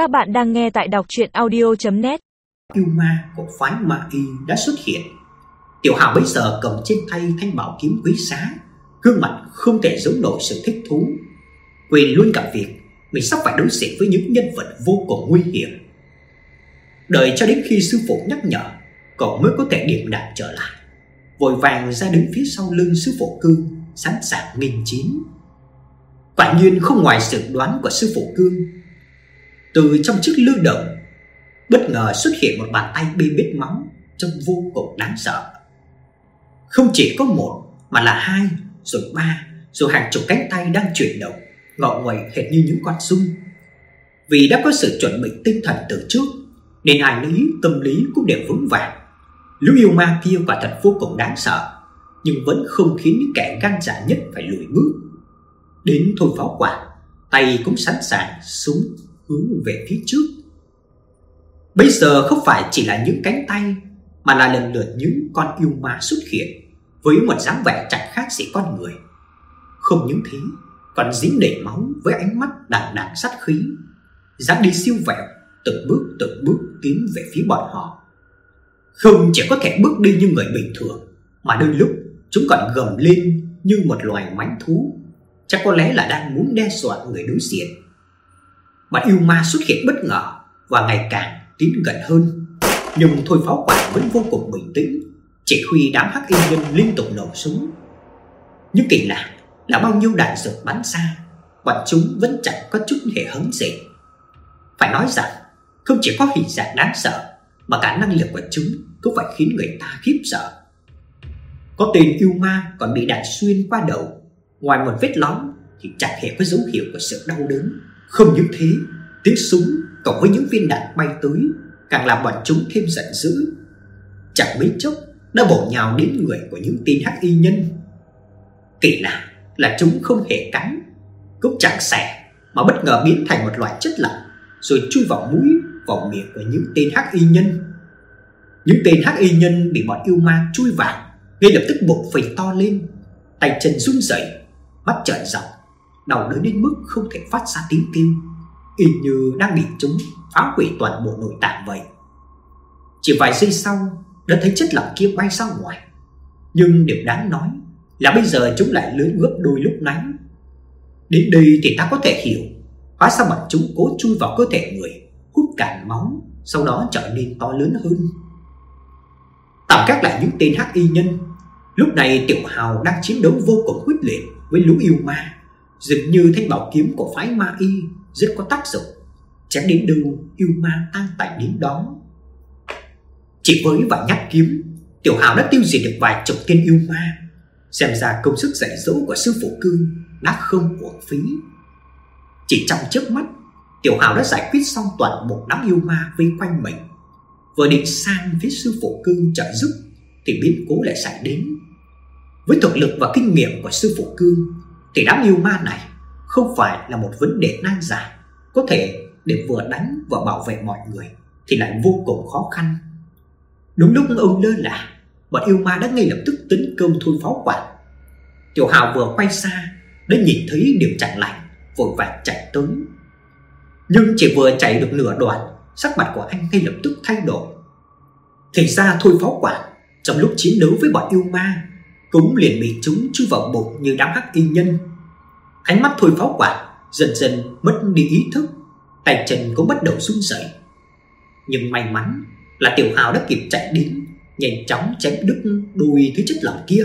Các bạn đang nghe tại đọc chuyện audio.net Yêu ma của phái Ma Y đã xuất hiện. Tiểu Hào bây giờ cầm trên tay thanh bảo kiếm quý giá. Gương mặt không thể giấu nổi sự thích thú. Quên luôn cả việc Mình sắp phải đối diện với những nhân vật vô cùng nguy hiểm. Đợi cho đến khi sư phụ nhắc nhở, Cậu mới có thể điểm đạt trở lại. Vội vàng ra đứng phía sau lưng sư phụ cương, Sẵn sàng nghìn chiến. Quả nhiên không ngoài sự đoán của sư phụ cương từ trong chiếc lưu động Bất ngờ xuất hiện một bàn tay bê bết máu Trông vô cùng đáng sợ. Không chỉ có một Mà là hai, rồi ba Rồi hàng chục cánh tay đang chuyển động Ngọ nguậy hệt như những con sung. Vì đã có sự chuẩn bị tinh thần từ trước Nên ai lý tâm lý cũng đều vững vàng. Lũ yêu ma kia quả thật vô cùng đáng sợ Nhưng vẫn không khiến những kẻ gan dạ nhất phải lùi bước. Đến thôi pháo quả Tay cũng sẵn sàng súng hướng về phía trước. Bây giờ không phải chỉ là những cánh tay, Mà là lần lượt những con yêu ma xuất hiện Với một dáng vẻ chẳng khác gì con người. Không những thế, Còn dính đầy máu với ánh mắt đằng đằng sát khí. Dáng đi siêu vẹo, Từng bước từng bước tiến về phía bọn họ. Không chỉ có thể bước đi như người bình thường, Mà đôi lúc chúng còn gầm lên như một loài mãnh thú. Chắc có lẽ là đang muốn đe dọa người đối diện. Mà yêu ma xuất hiện bất ngờ Và ngày càng tiến gần hơn. Nhưng thôi pháo quản vẫn vô cùng bình tĩnh, Chỉ huy đám hắc y nhân liên tục nổ súng. Nhưng kỳ lạ là bao nhiêu đạn dược bắn xa Bọn chúng vẫn chẳng có chút hề hấn gì. Phải nói rằng, Không chỉ có hình dạng đáng sợ, Mà cả năng lực của chúng Cũng phải khiến người ta khiếp sợ. Có tên yêu ma còn bị đạn xuyên qua đầu, Ngoài một vết lõm thì chẳng hề có dấu hiệu của sự đau đớn. Không những thế, tiếng súng cộng với những viên đạn bay tới càng làm bọn chúng thêm giận dữ. Chẳng mấy chốc đã bổ nhào đến người của những tên hắc y nhân. Kỳ lạ là chúng không hề cắn, cũng chẳng xẻ mà bất ngờ biến thành một loại chất lỏng rồi chui vào mũi, vào miệng của những tên hắc y nhân. Những tên hắc y nhân bị bọn yêu ma chui vào, ngay lập tức bụng phình to lên, tay chân run rẩy mắt trợn rộng, đầu đớn đến mức không thể phát ra tiếng kêu, y như đang bị chúng phá hủy toàn bộ nội tạng vậy. Chỉ vài giây sau, đã thấy chất lỏng kia bay ra ngoài. Nhưng điều đáng nói là bây giờ chúng lại lớn gấp đôi lúc nãy. Đến đây thì ta có thể hiểu, hóa ra bọn chúng cố chui vào cơ thể người, hút cạn máu, sau đó trở nên to lớn hơn. Tạm các lại những tên hắc y nhân, lúc này Tiểu Hào đang chiến đấu vô cùng quyết liệt với lũ yêu ma, dường như thanh bảo kiếm của phái ma y rất có tác dụng, chém đến đâu yêu ma tan tành đến đó. Chỉ với vài nhát kiếm, Tiểu Hào đã tiêu diệt được vài chục tên yêu ma, xem ra công sức dạy dỗ của sư phụ cương đã không uổng phí. Chỉ trong chớp mắt, Tiểu Hào đã giải quyết xong toàn bộ đám yêu ma vây quanh mình. Vừa định sang phía sư phụ cương trợ giúp thì biến cố lại xảy đến. Với thực lực và kinh nghiệm của sư phụ cương thì đám yêu ma này không phải là một vấn đề nan giải, có thể để vừa đánh vừa bảo vệ mọi người thì lại vô cùng khó khăn. Đúng lúc ông lơ là, bọn yêu ma đã ngay lập tức tấn công thôn pháo quản. Tiểu Hào vừa quay xa đã nhìn thấy điều chẳng lành, vội vàng chạy tới. Nhưng chỉ vừa chạy được nửa đoạn, sắc mặt của anh ngay lập tức thay đổi. Thì ra thôi pháo quản trong lúc chiến đấu với bọn yêu ma cũng liền bị chúng chui vào bụng như đám hắc y nhân. Ánh mắt thôi pháo quả dần dần mất đi ý thức, tay chân cũng bắt đầu run rẩy. Nhưng may mắn là Tiểu Hào đã kịp chạy đến, nhanh chóng chém đứt đuôi thứ chất lỏng kia.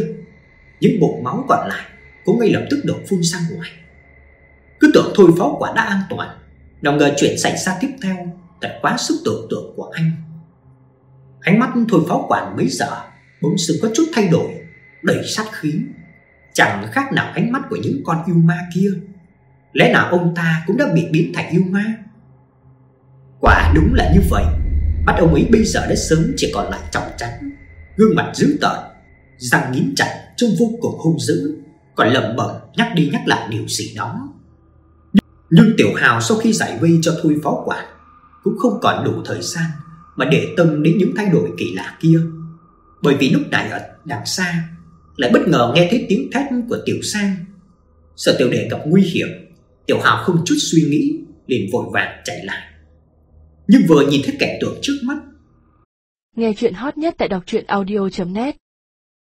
Những bột máu còn lại cũng ngay lập tức đổ phun ra ngoài. Cứ tưởng thôi pháo quả đã an toàn, nào ngờ chuyện xảy ra tiếp theo thật quá sức tưởng tượng của anh. Ánh mắt thôi pháo quản mấy giờ bỗng dưng có chút thay đổi đầy sát khí, chẳng khác nào ánh mắt của những con yêu ma kia. Lẽ nào ông ta cũng đã bị biến thành yêu ma? Quả đúng là như vậy, mắt ông ấy bây giờ đã sớm chỉ còn lại trọng trắng, gương mặt dữ tợn, răng nghiến chặt trông vô cùng hung dữ, còn lẩm bẩm nhắc đi nhắc lại điều gì đó. Nhưng Tiểu Hào sau khi giải vây cho Thôi Phó Quản cũng không còn đủ thời gian mà để tâm đến những thay đổi kỳ lạ kia. Bởi vì lúc này ở đằng xa lại bất ngờ nghe thấy tiếng thét của Tiểu Sang. Sợ Tiểu Đệ gặp nguy hiểm, Tiểu Hào không chút suy nghĩ liền vội vàng chạy lại. Nhưng vừa nhìn thấy cảnh tượng trước mắt Nghe chuyện hot nhất tại đọc truyện audio.net